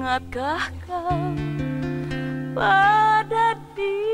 Ingatkah kau pada diri